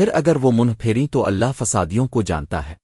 پھر اگر وہ منہ پھیری تو اللہ فسادیوں کو جانتا ہے۔